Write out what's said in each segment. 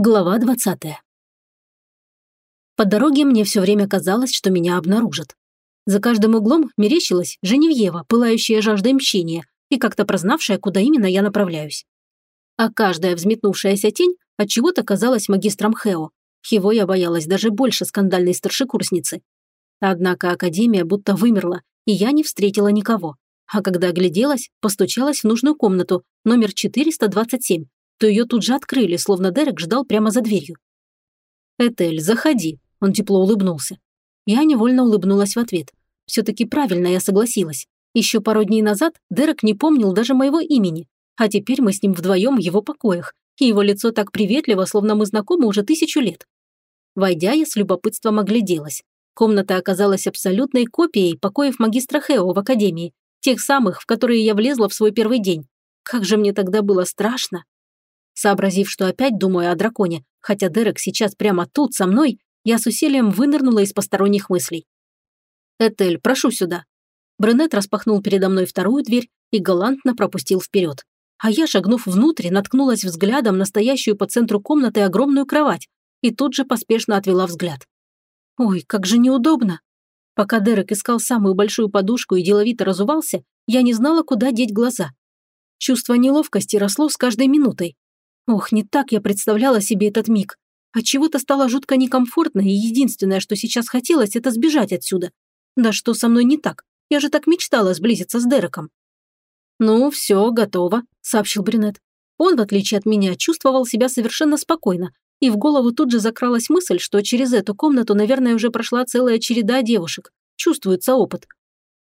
Глава 20. По дороге мне все время казалось, что меня обнаружат. За каждым углом мерещилась Женевьева, пылающая жаждой мщения и как-то прознавшая, куда именно я направляюсь. А каждая взметнувшаяся тень от чего то казалась магистром Хео. Его я боялась даже больше скандальной старшекурсницы. Однако Академия будто вымерла, и я не встретила никого. А когда огляделась, постучалась в нужную комнату, номер 427, то ее тут же открыли, словно Дерек ждал прямо за дверью. «Этель, заходи», – он тепло улыбнулся. Я невольно улыбнулась в ответ. Все-таки правильно я согласилась. Еще пару дней назад Дерек не помнил даже моего имени, а теперь мы с ним вдвоем в его покоях, и его лицо так приветливо, словно мы знакомы уже тысячу лет. Войдя, я с любопытством огляделась. Комната оказалась абсолютной копией покоев магистра Хео в академии, тех самых, в которые я влезла в свой первый день. Как же мне тогда было страшно. Сообразив, что опять думаю о драконе, хотя Дерек сейчас прямо тут, со мной, я с усилием вынырнула из посторонних мыслей. «Этель, прошу сюда». Брюнет распахнул передо мной вторую дверь и галантно пропустил вперед. А я, шагнув внутрь, наткнулась взглядом на стоящую по центру комнаты огромную кровать и тут же поспешно отвела взгляд. Ой, как же неудобно. Пока Дерек искал самую большую подушку и деловито разувался, я не знала, куда деть глаза. Чувство неловкости росло с каждой минутой, Ох, не так я представляла себе этот миг. От чего то стало жутко некомфортно, и единственное, что сейчас хотелось, это сбежать отсюда. Да что со мной не так? Я же так мечтала сблизиться с Дереком. «Ну, все, готово», – сообщил Брюнет. Он, в отличие от меня, чувствовал себя совершенно спокойно, и в голову тут же закралась мысль, что через эту комнату, наверное, уже прошла целая череда девушек. Чувствуется опыт.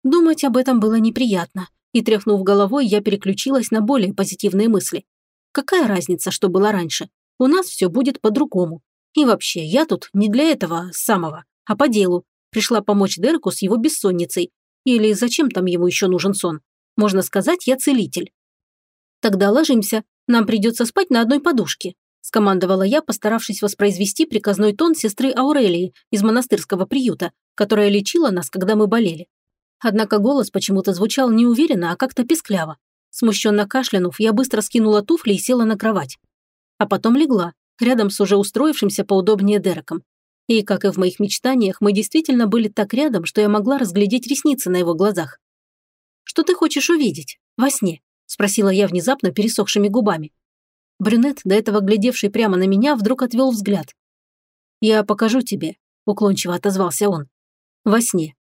Думать об этом было неприятно, и, тряхнув головой, я переключилась на более позитивные мысли. Какая разница, что было раньше? У нас все будет по-другому. И вообще, я тут не для этого самого, а по делу. Пришла помочь Дереку с его бессонницей. Или зачем там ему еще нужен сон? Можно сказать, я целитель. Тогда ложимся. Нам придется спать на одной подушке. Скомандовала я, постаравшись воспроизвести приказной тон сестры Аурелии из монастырского приюта, которая лечила нас, когда мы болели. Однако голос почему-то звучал неуверенно, а как-то пискляво. Смущенно кашлянув, я быстро скинула туфли и села на кровать. А потом легла, рядом с уже устроившимся поудобнее Дереком. И, как и в моих мечтаниях, мы действительно были так рядом, что я могла разглядеть ресницы на его глазах. «Что ты хочешь увидеть? Во сне?» – спросила я внезапно пересохшими губами. Брюнет, до этого глядевший прямо на меня, вдруг отвел взгляд. «Я покажу тебе», – уклончиво отозвался он. «Во сне».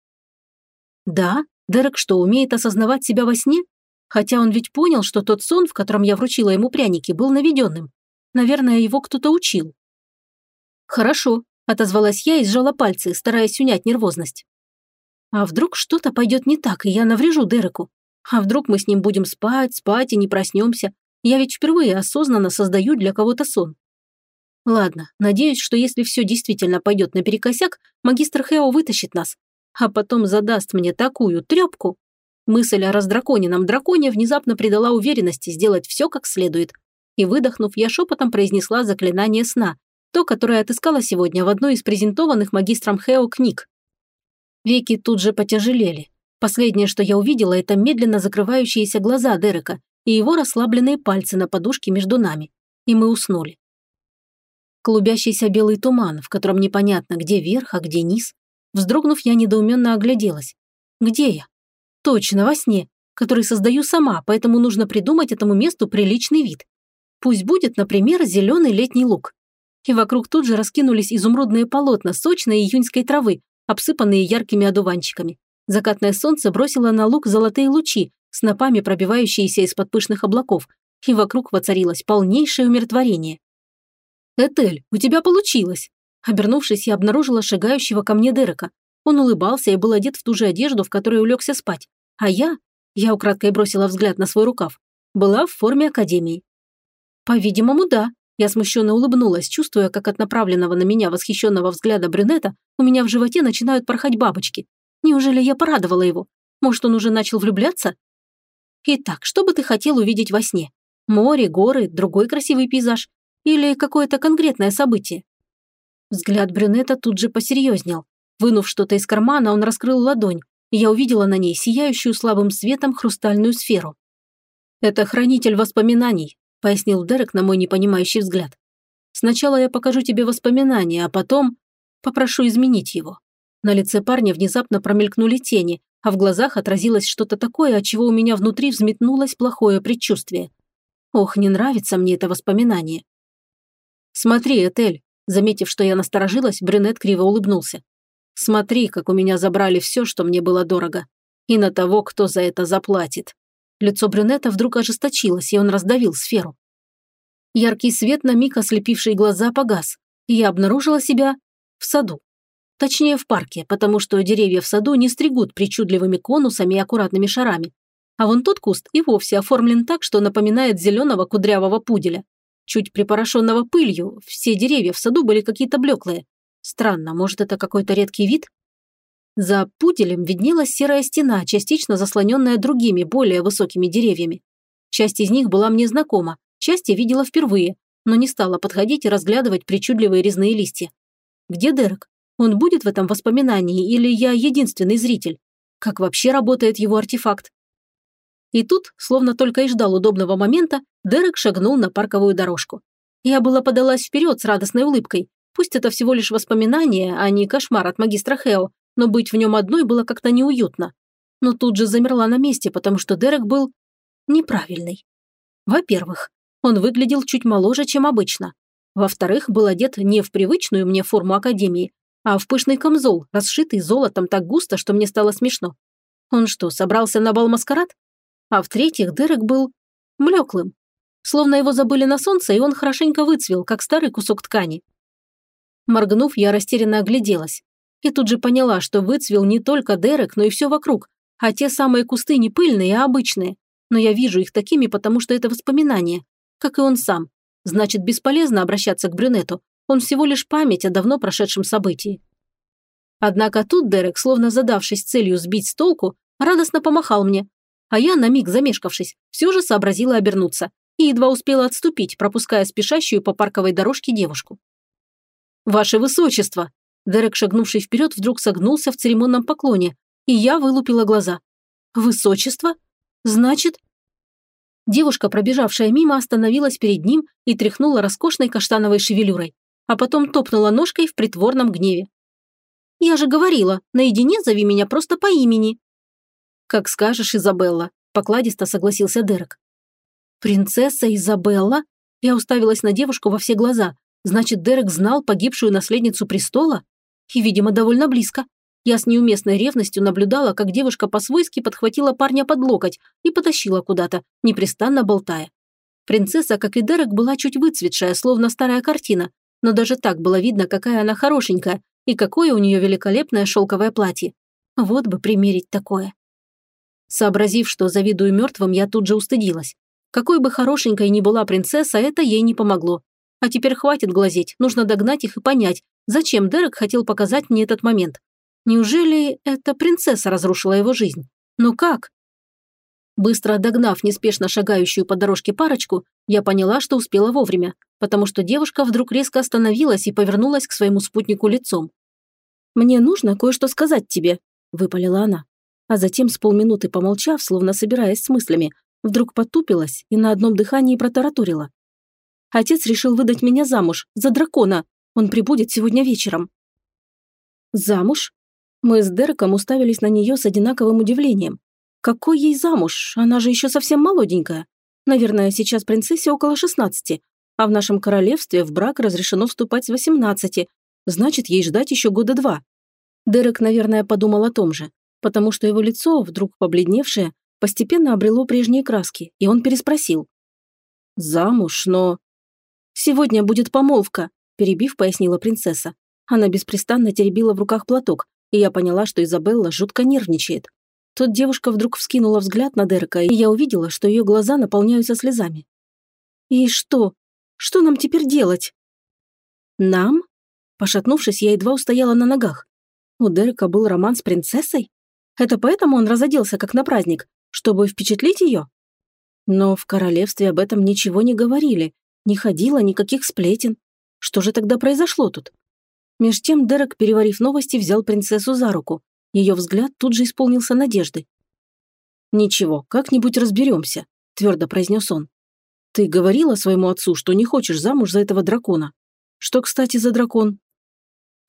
«Да? Дерек что, умеет осознавать себя во сне? Хотя он ведь понял, что тот сон, в котором я вручила ему пряники, был наведенным. Наверное, его кто-то учил. «Хорошо», – отозвалась я и сжала пальцы, стараясь унять нервозность. «А вдруг что-то пойдет не так, и я наврежу Дереку? А вдруг мы с ним будем спать, спать и не проснемся? Я ведь впервые осознанно создаю для кого-то сон». Ладно, надеюсь, что если все действительно пойдет наперекосяк, магистр Хео вытащит нас, а потом задаст мне такую трепку. Мысль о раздраконенном драконе внезапно придала уверенности сделать все как следует. И выдохнув, я шепотом произнесла заклинание сна, то, которое отыскала сегодня в одной из презентованных магистром Хео книг. Веки тут же потяжелели. Последнее, что я увидела, это медленно закрывающиеся глаза Дерека и его расслабленные пальцы на подушке между нами. И мы уснули. Клубящийся белый туман, в котором непонятно, где верх, а где низ. Вздрогнув, я недоуменно огляделась. Где я? Точно, во сне, который создаю сама, поэтому нужно придумать этому месту приличный вид. Пусть будет, например, зеленый летний луг. И вокруг тут же раскинулись изумрудные полотна сочной июньской травы, обсыпанные яркими одуванчиками. Закатное солнце бросило на луг золотые лучи, снопами пробивающиеся из-под пышных облаков, и вокруг воцарилось полнейшее умиротворение. «Этель, у тебя получилось!» Обернувшись, я обнаружила шагающего ко мне Дерека. Он улыбался и был одет в ту же одежду, в которой улегся спать. А я, я украдкой бросила взгляд на свой рукав, была в форме академии. По-видимому, да. Я смущенно улыбнулась, чувствуя, как от направленного на меня восхищенного взгляда брюнета у меня в животе начинают порхать бабочки. Неужели я порадовала его? Может, он уже начал влюбляться? Итак, что бы ты хотел увидеть во сне? Море, горы, другой красивый пейзаж? Или какое-то конкретное событие? Взгляд брюнета тут же посерьезнел. Вынув что-то из кармана, он раскрыл ладонь, и я увидела на ней сияющую слабым светом хрустальную сферу. «Это хранитель воспоминаний», – пояснил Дерек на мой непонимающий взгляд. Сначала я покажу тебе воспоминания, а потом попрошу изменить его». На лице парня внезапно промелькнули тени, а в глазах отразилось что-то такое, от чего у меня внутри взметнулось плохое предчувствие. Ох, не нравится мне это воспоминание. «Смотри, Этель», заметив, что я насторожилась, брюнет криво улыбнулся. «Смотри, как у меня забрали все, что мне было дорого. И на того, кто за это заплатит». Лицо брюнета вдруг ожесточилось, и он раздавил сферу. Яркий свет, на миг ослепивший глаза, погас, и я обнаружила себя в саду. Точнее, в парке, потому что деревья в саду не стригут причудливыми конусами и аккуратными шарами. А вон тот куст и вовсе оформлен так, что напоминает зеленого кудрявого пуделя. Чуть припорошенного пылью, все деревья в саду были какие-то блеклые. Странно, может, это какой-то редкий вид? За пуделем виднелась серая стена, частично заслоненная другими, более высокими деревьями. Часть из них была мне знакома, часть я видела впервые, но не стала подходить и разглядывать причудливые резные листья. Где Дерек? Он будет в этом воспоминании или я единственный зритель? Как вообще работает его артефакт? И тут, словно только и ждал удобного момента, Дерек шагнул на парковую дорожку. Я была подалась вперед с радостной улыбкой. Пусть это всего лишь воспоминание, а не кошмар от магистра Хео, но быть в нем одной было как-то неуютно. Но тут же замерла на месте, потому что Дерек был неправильный. Во-первых, он выглядел чуть моложе, чем обычно. Во-вторых, был одет не в привычную мне форму академии, а в пышный камзол, расшитый золотом так густо, что мне стало смешно. Он что, собрался на бал-маскарад? А в-третьих, Дерек был млеклым. Словно его забыли на солнце, и он хорошенько выцвел, как старый кусок ткани. Моргнув, я растерянно огляделась. И тут же поняла, что выцвел не только Дерек, но и все вокруг, а те самые кусты не пыльные, а обычные. Но я вижу их такими, потому что это воспоминания, как и он сам. Значит, бесполезно обращаться к брюнету, он всего лишь память о давно прошедшем событии. Однако тут Дерек, словно задавшись целью сбить с толку, радостно помахал мне. А я, на миг замешкавшись, все же сообразила обернуться и едва успела отступить, пропуская спешащую по парковой дорожке девушку. «Ваше высочество!» Дерек, шагнувший вперед, вдруг согнулся в церемонном поклоне, и я вылупила глаза. «Высочество? Значит...» Девушка, пробежавшая мимо, остановилась перед ним и тряхнула роскошной каштановой шевелюрой а потом топнула ножкой в притворном гневе. «Я же говорила, наедине зови меня просто по имени». «Как скажешь, Изабелла», – покладисто согласился Дерек. «Принцесса Изабелла?» Я уставилась на девушку во все глаза. Значит, Дерек знал погибшую наследницу престола? И, видимо, довольно близко. Я с неуместной ревностью наблюдала, как девушка по-свойски подхватила парня под локоть и потащила куда-то, непрестанно болтая. Принцесса, как и Дерек, была чуть выцветшая, словно старая картина, но даже так было видно, какая она хорошенькая и какое у нее великолепное шелковое платье. Вот бы примерить такое. Сообразив, что завидую мертвым, я тут же устыдилась. Какой бы хорошенькой ни была принцесса, это ей не помогло. А теперь хватит глазеть, нужно догнать их и понять, зачем Дерек хотел показать мне этот момент. Неужели эта принцесса разрушила его жизнь? Но как? Быстро догнав неспешно шагающую по дорожке парочку, я поняла, что успела вовремя, потому что девушка вдруг резко остановилась и повернулась к своему спутнику лицом. «Мне нужно кое-что сказать тебе», – выпалила она. А затем, с полминуты помолчав, словно собираясь с мыслями, вдруг потупилась и на одном дыхании протараторила. «Отец решил выдать меня замуж, за дракона. Он прибудет сегодня вечером». «Замуж?» Мы с Дереком уставились на нее с одинаковым удивлением. Какой ей замуж? Она же еще совсем молоденькая. Наверное, сейчас принцессе около 16, а в нашем королевстве в брак разрешено вступать с 18. Значит, ей ждать еще года два. Дерек, наверное, подумал о том же, потому что его лицо, вдруг побледневшее, постепенно обрело прежние краски, и он переспросил. «Замуж, но...» «Сегодня будет помолвка», – перебив, пояснила принцесса. Она беспрестанно теребила в руках платок, и я поняла, что Изабелла жутко нервничает. Тут девушка вдруг вскинула взгляд на Дерека, и я увидела, что ее глаза наполняются слезами. «И что? Что нам теперь делать?» «Нам?» Пошатнувшись, я едва устояла на ногах. У Дерека был роман с принцессой? Это поэтому он разоделся как на праздник, чтобы впечатлить ее? Но в королевстве об этом ничего не говорили, не ходило никаких сплетен. Что же тогда произошло тут? Меж тем Дерек, переварив новости, взял принцессу за руку, ее взгляд тут же исполнился надежды. «Ничего, как-нибудь разберемся», – твердо произнес он. «Ты говорила своему отцу, что не хочешь замуж за этого дракона?» Что, кстати, за дракон?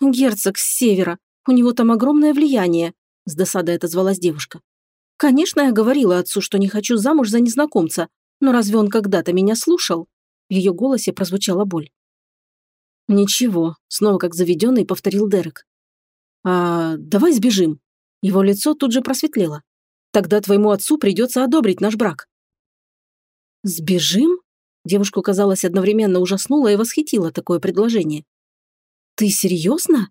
Герцог с севера. У него там огромное влияние, с досадой отозвалась девушка. Конечно, я говорила отцу, что не хочу замуж за незнакомца, но разве он когда-то меня слушал? В ее голосе прозвучала боль. «Ничего», — снова как заведенный повторил Дерек. «А давай сбежим». Его лицо тут же просветлело. «Тогда твоему отцу придется одобрить наш брак». «Сбежим?» Девушку, казалось, одновременно ужаснуло и восхитило такое предложение. «Ты серьезно?»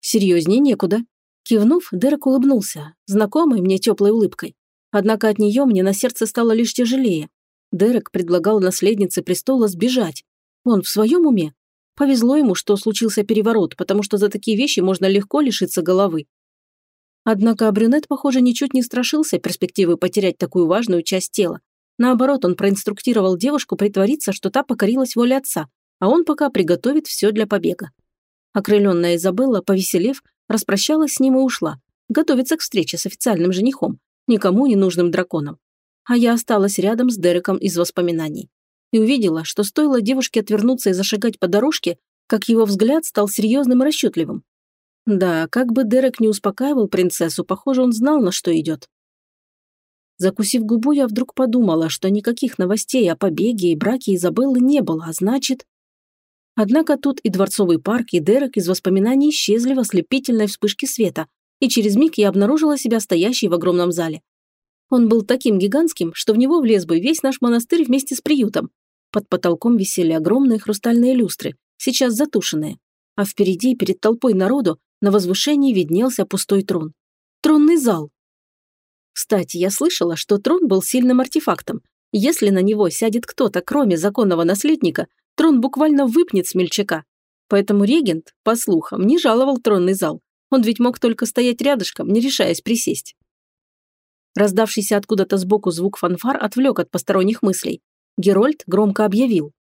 «Серьезнее некуда». Кивнув, Дерек улыбнулся, знакомой мне теплой улыбкой. Однако от нее мне на сердце стало лишь тяжелее. Дерек предлагал наследнице престола сбежать. Он в своем уме? Повезло ему, что случился переворот, потому что за такие вещи можно легко лишиться головы. Однако Брюнет, похоже, ничуть не страшился перспективы потерять такую важную часть тела. Наоборот, он проинструктировал девушку притвориться, что та покорилась воле отца, а он пока приготовит все для побега. Окрыленная Изабелла, повеселев, распрощалась с ним и ушла. Готовится к встрече с официальным женихом, никому не нужным драконом. А я осталась рядом с Дереком из воспоминаний и увидела, что стоило девушке отвернуться и зашагать по дорожке, как его взгляд стал серьезным и расчетливым. Да, как бы Дерек не успокаивал принцессу, похоже, он знал, на что идет. Закусив губу, я вдруг подумала, что никаких новостей о побеге и браке Изабеллы не было, а значит... Однако тут и Дворцовый парк, и Дерек из воспоминаний исчезли в ослепительной вспышке света, и через миг я обнаружила себя стоящей в огромном зале. Он был таким гигантским, что в него влез бы весь наш монастырь вместе с приютом. Под потолком висели огромные хрустальные люстры, сейчас затушенные. А впереди, перед толпой народу, на возвышении виднелся пустой трон. Тронный зал. Кстати, я слышала, что трон был сильным артефактом. Если на него сядет кто-то, кроме законного наследника, трон буквально выпнет смельчака. Поэтому регент, по слухам, не жаловал тронный зал. Он ведь мог только стоять рядышком, не решаясь присесть. Раздавшийся откуда-то сбоку звук фанфар отвлек от посторонних мыслей. Герольд громко объявил.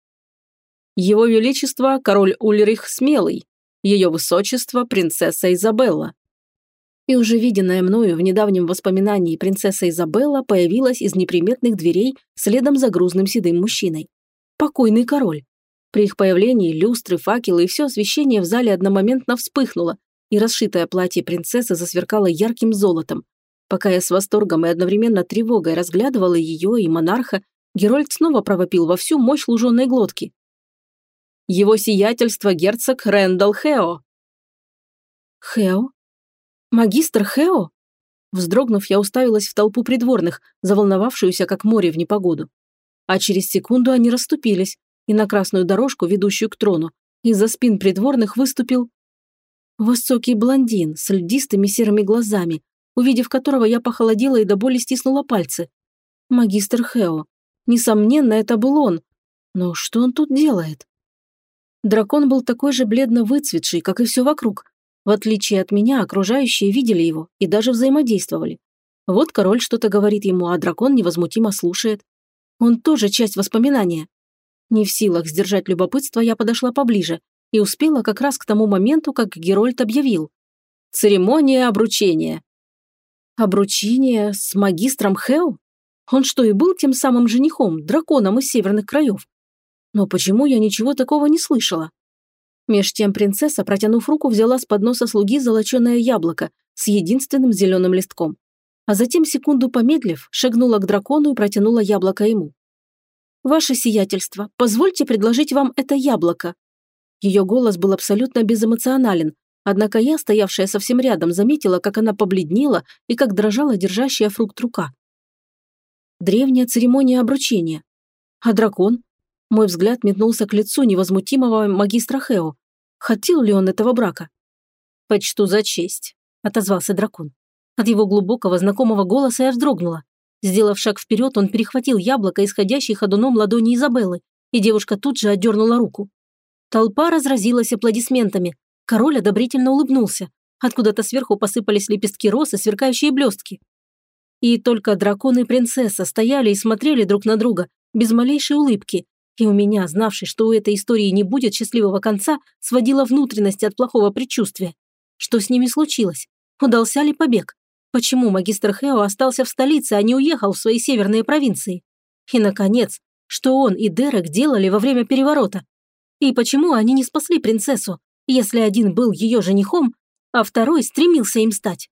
«Его Величество – король Ульрих Смелый, Ее Высочество – принцесса Изабелла». И уже виденная мною в недавнем воспоминании принцесса Изабелла появилась из неприметных дверей следом за грузным седым мужчиной. Покойный король. При их появлении люстры, факелы и все освещение в зале одномоментно вспыхнуло, и расшитое платье принцессы засверкало ярким золотом, Пока я с восторгом и одновременно тревогой разглядывала ее и монарха, Герольд снова провопил во всю мощь луженой глотки. «Его сиятельство герцог Рэндалл Хео!» «Хео? Магистр Хео?» Вздрогнув, я уставилась в толпу придворных, заволновавшуюся как море в непогоду. А через секунду они расступились, и на красную дорожку, ведущую к трону, из-за спин придворных выступил высокий блондин с льдистыми серыми глазами, увидев которого я похолодела и до боли стиснула пальцы. Магистр Хео. Несомненно, это был он. Но что он тут делает? Дракон был такой же бледно выцветший, как и все вокруг. В отличие от меня, окружающие видели его и даже взаимодействовали. Вот король что-то говорит ему, а дракон невозмутимо слушает. Он тоже часть воспоминания. Не в силах сдержать любопытство, я подошла поближе и успела как раз к тому моменту, как Герольд объявил. «Церемония обручения. Обручение с магистром Хео? Он что, и был тем самым женихом, драконом из северных краев? Но почему я ничего такого не слышала? Меж тем принцесса, протянув руку, взяла с подноса слуги золоченое яблоко с единственным зеленым листком. А затем, секунду помедлив, шагнула к дракону и протянула яблоко ему. «Ваше сиятельство, позвольте предложить вам это яблоко». Ее голос был абсолютно безэмоционален, Однако я, стоявшая совсем рядом, заметила, как она побледнела и как дрожала держащая фрукт рука. Древняя церемония обручения. А дракон? Мой взгляд метнулся к лицу невозмутимого магистра Хео. Хотел ли он этого брака? «Почту за честь», – отозвался дракон. От его глубокого знакомого голоса я вздрогнула. Сделав шаг вперед, он перехватил яблоко, исходящей ходуном ладони Изабеллы, и девушка тут же отдернула руку. Толпа разразилась аплодисментами, Король одобрительно улыбнулся. Откуда-то сверху посыпались лепестки роз и сверкающие блестки. И только дракон и принцесса стояли и смотрели друг на друга, без малейшей улыбки. И у меня, знавший, что у этой истории не будет счастливого конца, сводила внутренности от плохого предчувствия. Что с ними случилось? Удался ли побег? Почему магистр Хео остался в столице, а не уехал в свои северные провинции? И, наконец, что он и Дерек делали во время переворота? И почему они не спасли принцессу, если один был ее женихом, а второй стремился им стать?